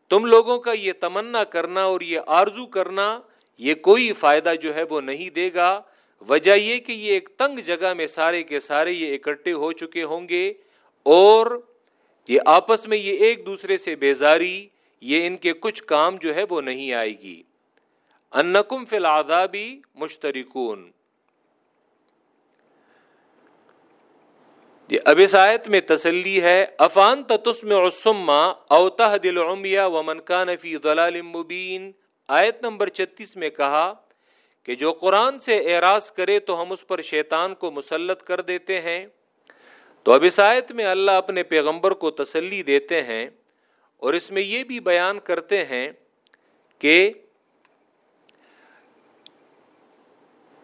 تم لوگوں کا یہ تمنا کرنا اور یہ آرزو کرنا، یہ کوئی فائدہ جو ہے وہ نہیں دے گا۔ وجہ یہ کہ یہ ایک تنگ جگہ میں سارے کے سارے یہ اکٹھے ہو چکے ہوں گے اور یہ آپس میں یہ ایک دوسرے سے بیزاری یہ ان کے کچھ کام جو ہے وہ نہیں آئے گی۔ انکم فی العذابی مشترکون۔ اب اس آیت میں تسلی ہے۔ افان تسم عصما اوتہ دل عمیا و منکان فی ضلال مبین۔ آیت نمبر چتیس میں کہا کہ جو قرآن سے اعراض کرے تو ہم اس پر شیطان کو مسلط کر دیتے ہیں۔ تو اب اس آیت میں اللہ اپنے پیغمبر کو تسلی دیتے ہیں۔ اور اس میں یہ بھی بیان کرتے ہیں کہ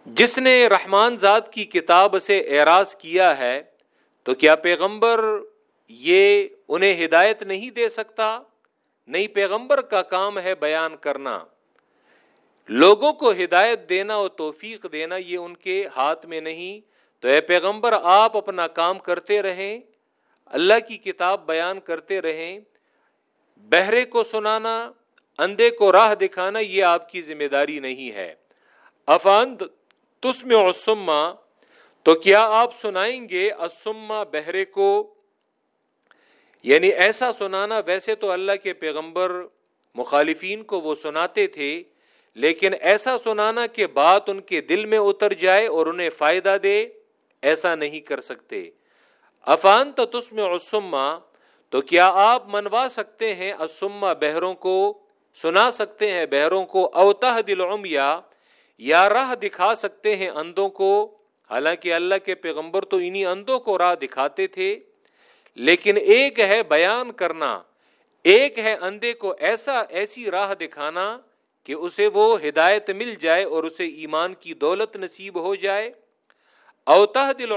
جس نے رحمان ذات کی کتاب سے اعراض کیا ہے، تو کیا پیغمبر یہ انہیں ہدایت نہیں دے سکتا؟ نہیں، پیغمبر کا کام ہے بیان کرنا۔ لوگوں کو ہدایت دینا اور توفیق دینا یہ ان کے ہاتھ میں نہیں۔ تو اے پیغمبر، آپ اپنا کام کرتے رہیں، اللہ کی کتاب بیان کرتے رہیں۔ بہرے کو سنانا، اندھے کو راہ دکھانا، یہ آپ کی ذمہ داری نہیں ہے۔ افاند تسم اسما تو کیا آپ سنائیں گے اسما بہرے کو؟ یعنی ایسا سنانا، ویسے تو اللہ کے پیغمبر مخالفین کو وہ سناتے تھے، لیکن ایسا سنانا کہ بات ان کے دل میں اتر جائے اور انہیں فائدہ دے، ایسا نہیں کر سکتے۔ افان تو تسم اسما تو کیا آپ منوا سکتے ہیں اسما بہروں کو؟ سنا سکتے ہیں بہروں کو اوتہ دل یا راہ دکھا سکتے ہیں اندوں کو؟ حالانکہ اللہ کے پیغمبر تو انہی اندوں کو راہ دکھاتے تھے۔ لیکن ایک ہے بیان کرنا، ایک ہے اندھے کو ایسا، ایسی راہ دکھانا کہ اسے وہ ہدایت مل جائے اور اسے ایمان کی دولت نصیب ہو جائے۔ اوتہ دل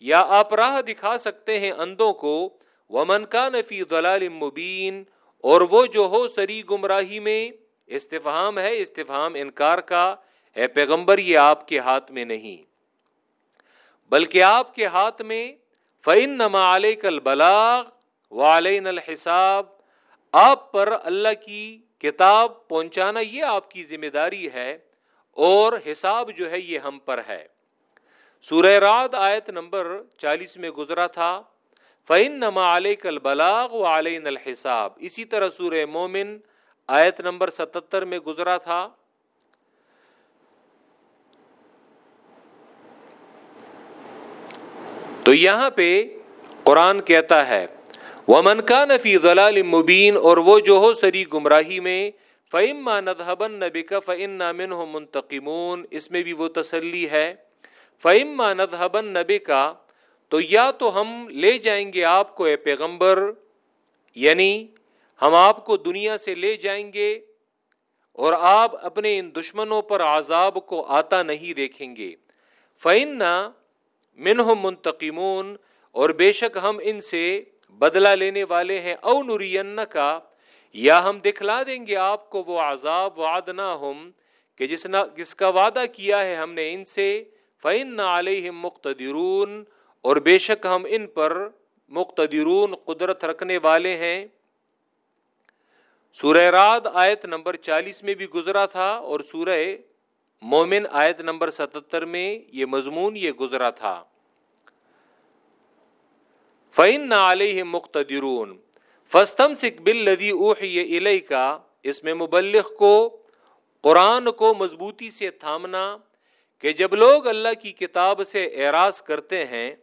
یا آپ راہ دکھا سکتے ہیں اندوں کو ومن کا نفی دلال مبین اور وہ جو ہو سری گمراہی میں، استفہام ہے، استفہام انکار کا، اے پیغمبر یہ آپ کے ہاتھ میں نہیں۔ بلکہ آپ کے ہاتھ میں فعن نما علیہ کل بلاغ والین الحساب۔ آپ پر اللہ کی کتاب پہنچانا یہ آپ کی ذمہ داری ہے، اور حساب جو ہے یہ ہم پر ہے۔ سورہ راد آیت نمبر چالیس میں گزرا تھا۔ فعن نما علیہ کل بلاغ و علین الحساب۔ اسی طرح سورہ مومن آیت نمبر ستتر میں گزرا تھا۔ تو یہاں پہ قرآن کہتا ہے وہ من کا نفی ضلال مبین اور وہ جو ہو سری گمراہی میں فعم ندہبن نبی کا فعن نامن ہو منتقمون۔ اس میں بھی وہ تسلی ہے۔ فعم ندہبن نبی کا تو یا تو ہم لے جائیں گے آپ کو اے پیغمبر یعنی ہم آپ کو دنیا سے لے جائیں گے اور آپ اپنے ان دشمنوں پر عذاب کو آتا نہیں دیکھیں گے۔ فعن منہ منتقمون اور بے شک ہم ان سے بدلہ لینے والے ہیں۔ او نرین کا یا ہم دکھلا دیں گے آپ کو وہ عذاب وعد نہ ہم کہ جس نہ جس کا وعدہ کیا ہے ہم نے ان سے۔ فعن نہ علیہ مقتدرون اور بے شک ہم ان پر مقتدرون قدرت رکھنے والے ہیں۔ سورہ راد آیت نمبر چالیس میں بھی گزرا تھا اور سورہ مومن آیت نمبر ستتر میں یہ مضمون یہ گزرا تھا۔ فعن نہ علیہ مخترون فستم سکھ بل لدی اوہ یہ کا اس میں مبلغ کو، قرآن کو مضبوطی سے تھامنا کہ جب لوگ اللہ کی کتاب سے اعراض کرتے ہیں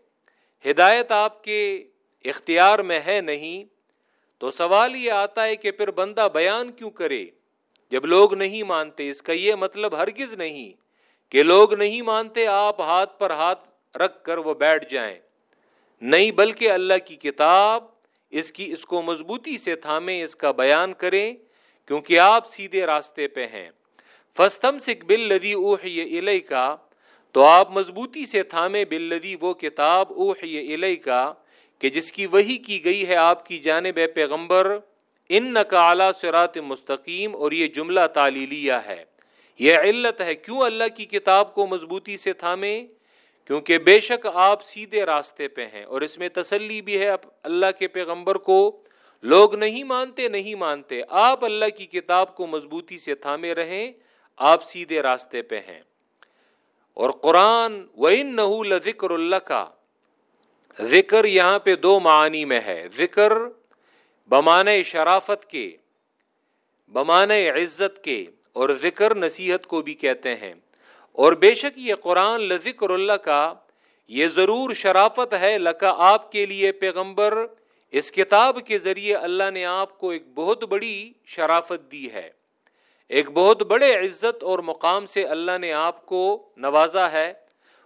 ہدایت آپ کے اختیار میں ہے نہیں، تو سوال یہ آتا ہے کہ پھر بندہ بیان کیوں کرے؟ جب لوگ نہیں مانتے، اس کا یہ مطلب ہرگز نہیں کہ لوگ نہیں مانتے، آپ ہاتھ پر ہاتھ رکھ کر وہ بیٹھ جائیں۔ نہیں، بلکہ اللہ کی کتاب اس کی، اس کو مضبوطی سے تھامیں، اس کا بیان کریں، کیونکہ آپ سیدھے راستے پہ ہیں۔ فستم سکھ بل لدی اوہ یہ کا تو آپ مضبوطی سے تھامے بل لدی وہ کتاب اوہ یہ کا کہ جس کی وہی کی گئی ہے آپ کی جانب پیغمبر ان نقالا سرات مستقیم اور یہ جملہ تعلیلیہ ہے۔ یہ علت ہے کیوں اللہ کی کتاب کو مضبوطی سے تھامے کیونکہ بے شک آپ سیدھے راستے پہ ہیں اور اس میں تسلی بھی ہے اللہ کے پیغمبر کو۔ لوگ نہیں مانتے نہیں مانتے، آپ اللہ کی کتاب کو مضبوطی سے تھامے رہیں، آپ سیدھے راستے پہ ہیں۔ اور قرآن و ان نہ ذکر اللہ کا ذکر یہاں پہ دو معنی میں ہے۔ ذکر بمان شرافت کے بمان عزت کے، اور ذکر نصیحت کو بھی کہتے ہیں۔ اور بے شک یہ قرآن لذکر اللہ کا یہ ضرور شرافت ہے لکا آپ کے لیے پیغمبر۔ اس کتاب کے ذریعے اللہ نے آپ کو ایک بہت بڑی شرافت دی ہے۔ ایک بہت بڑے عزت اور مقام سے اللہ نے آپ کو نوازا ہے۔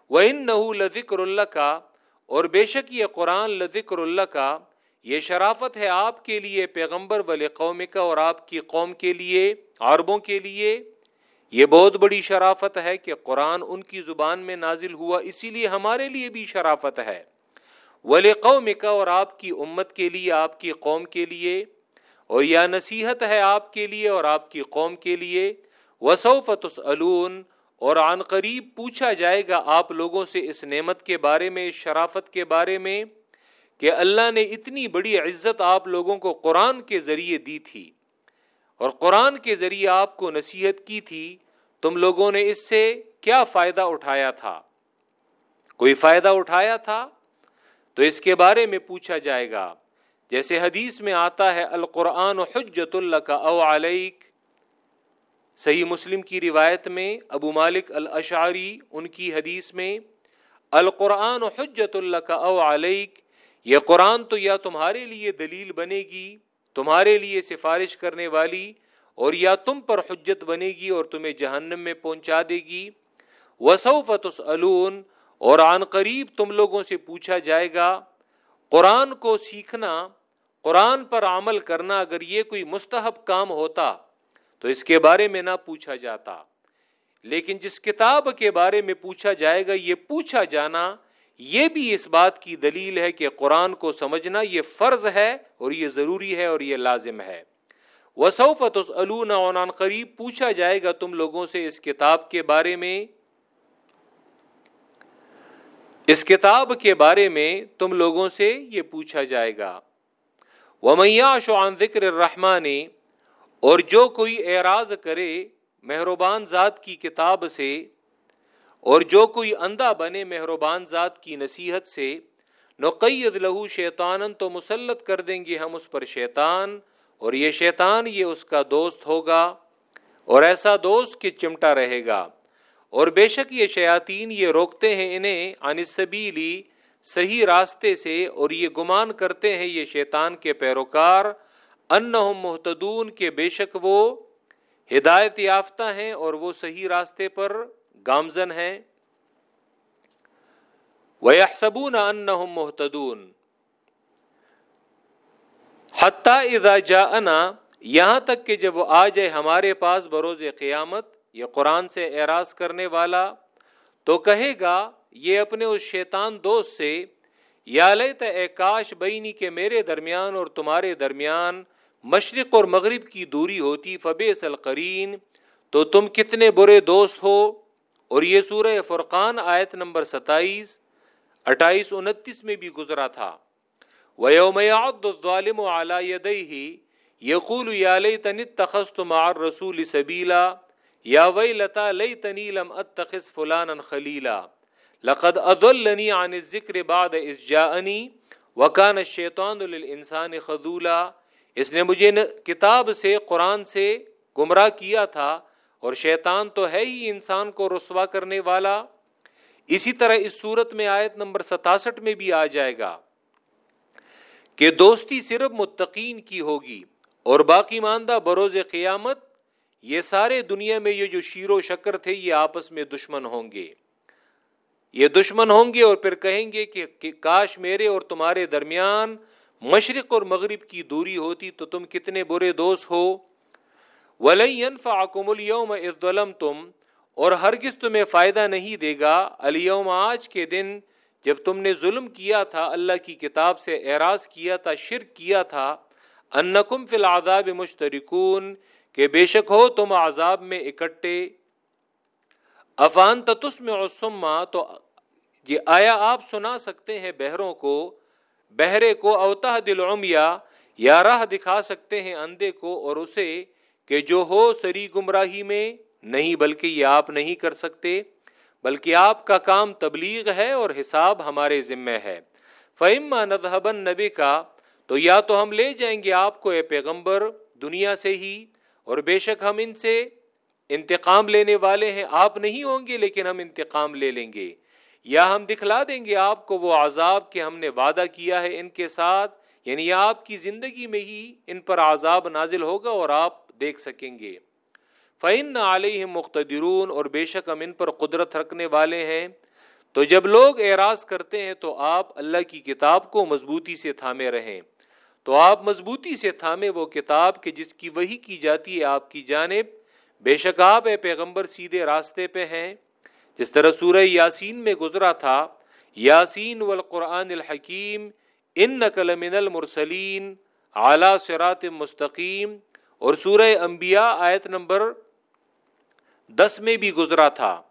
وہ ان نحو لذکر اللہ کا اور بے شک یہ قرآن لذکر اللہ کا یہ شرافت ہے آپ کے لیے، پیغمبر ولی قوم کا اور آپ کی قوم کے لیے، عربوں کے لیے۔ یہ بہت بڑی شرافت ہے کہ قرآن ان کی زبان میں نازل ہوا، اسی لیے ہمارے لیے بھی شرافت ہے۔ ولی قوم کا اور آپ کی امت کے لیے، آپ کی قوم کے لیے۔ اور یا نصیحت ہے آپ کے لیے اور آپ کی قوم کے لیے۔ وصوفت علون اور عن قریب پوچھا جائے گا آپ لوگوں سے اس نعمت کے بارے میں، اس شرافت کے بارے میں کہ اللہ نے اتنی بڑی عزت آپ لوگوں کو قرآن کے ذریعے دی تھی۔ اور قرآن کے ذریعے آپ کو نصیحت کی تھی، تم لوگوں نے اس سے کیا فائدہ اٹھایا تھا؟ کوئی فائدہ اٹھایا تھا؟ تو اس کے بارے میں پوچھا جائے گا۔ جیسے حدیث میں آتا ہے، القرآن حجت اللہ کا او علیک۔ صحیح مسلم کی روایت میں ابو مالک الاشعری ان کی حدیث میں، القرآن حجت اللہ کا او علیک۔ یہ قرآن تو یا تمہارے لیے دلیل بنے گی، تمہارے لیے سفارش کرنے والی، اور یا تم پر حجت بنے گی اور تمہیں جہنم میں پہنچا دے گی۔ وصوفت اور عن قریب تم لوگوں سے پوچھا جائے گا قرآن کو سیکھنا، قرآن پر عمل کرنا اگر یہ کوئی مستحب کام ہوتا تو اس کے بارے میں نہ پوچھا جاتا۔ لیکن جس کتاب کے بارے میں پوچھا جائے گا، یہ پوچھا جانا، یہ بھی اس بات کی دلیل ہے کہ قرآن کو سمجھنا یہ فرض ہے اور یہ ضروری ہے اور یہ لازم ہے۔ وصوفت عنان قریب پوچھا جائے گا تم لوگوں سے اس کتاب کے بارے میں اس کتاب کے بارے میں تم لوگوں سے یہ پوچھا جائے گا۔ ومیا شعان ذکر الرحمانی اور جو کوئی اعراض کرے مہربان ذات کی کتاب سے، اور جو کوئی اندھا بنے مہربان ذات کی نصیحت سے، نقید لہو شیطان تو مسلط کر دیں گے ہم اس پر شیطان، اور یہ شیطان یہ اس کا دوست ہوگا، اور ایسا دوست کہ چمٹا رہے گا۔ اور بے شک یہ شیاطین یہ روکتے ہیں انہیں انسبیلی صحیح راستے سے اور یہ گمان کرتے ہیں یہ شیطان کے پیروکار ان محتدون کے بے شک وہ ہدایت یافتہ ہیں اور وہ صحیح راستے پر گامزن ہیں۔ وَيَحْسَبُونَ أَنَّهُمْ مُحْتَدُونَ حتیٰ اذا جاءنا، یہاں تک کہ جب وہ آ جائے ہمارے پاس بروز قیامت یہ قرآن سے اعراض کرنے والا تو کہے گا، یہ اپنے اس شیطان دوست سے، یا لیت اے کاش بینی کے میرے درمیان اور تمہارے درمیان مشرق اور مغرب کی دوری ہوتی فبیس القرین، تو تم کتنے برے دوست ہو؟ اور یہ سورہ فرقان آیت نمبر ستائیس، اٹھائیس، انتیس میں بھی گزرا تھا۔ وَيَوْمَ يَعُدُّ الظَّالِمُ عَلَى يَدَيْهِ يَقُولُ يَا لَيْتَنِ اتَّخَذْتُ مَعَ الرَّسُولِ سَبِيلًا يَا وَيْلَتَا لَيْتَنِي لَمْ أَتَّخِذْ فُلَانًا خَلِيلًا لَقَدْ أَضَلَّنِي عَنِ الذِّكْرِ بَعْدَ إِذْ جَاءَنِي وَكَانَ الشَّيْطَانُ لِلْإِنسَانِ خَذُولًا اس نے مجھے کتاب سے قرآن سے گمراہ کیا تھا اور شیطان تو ہے ہی انسان کو رسوا کرنے والا اسی طرح اس صورت میں آیت نمبر ستاسٹھ میں بھی آ جائے گا کہ دوستی صرف متقین کی ہوگی اور باقی ماندہ بروز قیامت یہ سارے دنیا میں یہ جو شیر و شکر تھے، یہ آپس میں دشمن ہوں گے۔ یہ دشمن ہوں گے اور پھر کہیں گے کہ کاش میرے اور تمہارے درمیان مشرق اور مغرب کی دوری ہوتی تو تم کتنے برے دوست ہو۔ ولین فاکم الوم ظلم تم اور ہرگز تمہیں فائدہ نہیں دے گا۔ الیوم آج کے دن جب تم نے ظلم کیا تھا، اللہ کی کتاب سے اعراض کیا تھا، شرک کیا تھا انکم فی العذاب مشترکون کہ بے شک ہو تم عذاب میں اکٹھے۔ افان تتس میں عصما تو یہ آیا آپ سنا سکتے ہیں بہروں کو، بہرے کو اوتہ دل یا راہ دکھا سکتے ہیں اندھے کو اور اسے کہ جو ہو سری گمراہی میں، نہیں بلکہ یہ آپ نہیں کر سکتے، بلکہ آپ کا کام تبلیغ ہے اور حساب ہمارے ذمہ ہے۔ فعما نذہبن نبی کا تو یا تو ہم لے جائیں گے آپ کو، اے پیغمبر، دنیا سے ہی۔ اور بے شک ہم ان سے انتقام لینے والے ہیں۔ آپ نہیں ہوں گے، لیکن ہم انتقام لے لیں گے۔ یا ہم دکھلا دیں گے آپ کو وہ عذاب کہ ہم نے وعدہ کیا ہے ان کے ساتھ۔ یعنی آپ کی زندگی میں ہی ان پر عذاب نازل ہوگا اور آپ دیکھ سکیں گے۔ فعن علیہ مختدرون اور بے شک ہم ان پر قدرت رکھنے والے ہیں۔ تو جب لوگ اعراض کرتے ہیں تو آپ اللہ کی کتاب کو مضبوطی سے تھامے رہیں۔ تو آپ مضبوطی سے تھامے وہ کتاب کہ جس کی وہی کی جاتی ہے آپ کی جانب۔ بے شک آپ اے پیغمبر سیدھے راستے پہ ہیں۔ جس طرح سورہ یاسین میں گزرا تھا، یاسین والقرآن الحکیم ان نقل من المرسلین اعلی سرات مستقیم۔ اور سورہ انبیاء آیت نمبر دس میں بھی گزرا تھا۔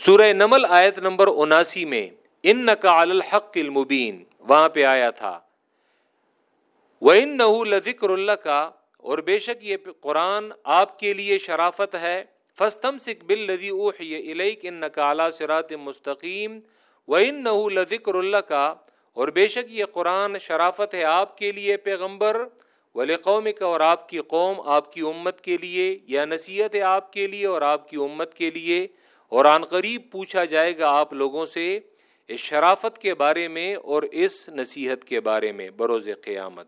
سورہ نمل آیت نمبر اناسی میں ان نقال الحق المبین۔ وہاں پہ آیا تھا۔ وہ ان نہ ذکر اللہ کا اور بے شک یہ قرآن آپ کے لیے شرافت ہے۔ فستم سکھ بل لدی اوح یہ ان نقالا سرات مستقیم و ان نہ ذکر اللہ کا اور بے شک یہ قرآن شرافت ہے آپ کے لیے پیغمبر۔ ولی قوم کا اور آپ کی قوم آپ کی امت کے لیے، یا نصیحت ہے آپ کے لیے اور آپ کی امت کے لیے۔ اور عن قریب پوچھا جائے گا آپ لوگوں سے اس شرافت کے بارے میں اور اس نصیحت کے بارے میں بروز قیامت.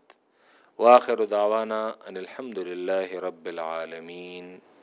واخر دعوانا ان الحمد للہ رب العالمین.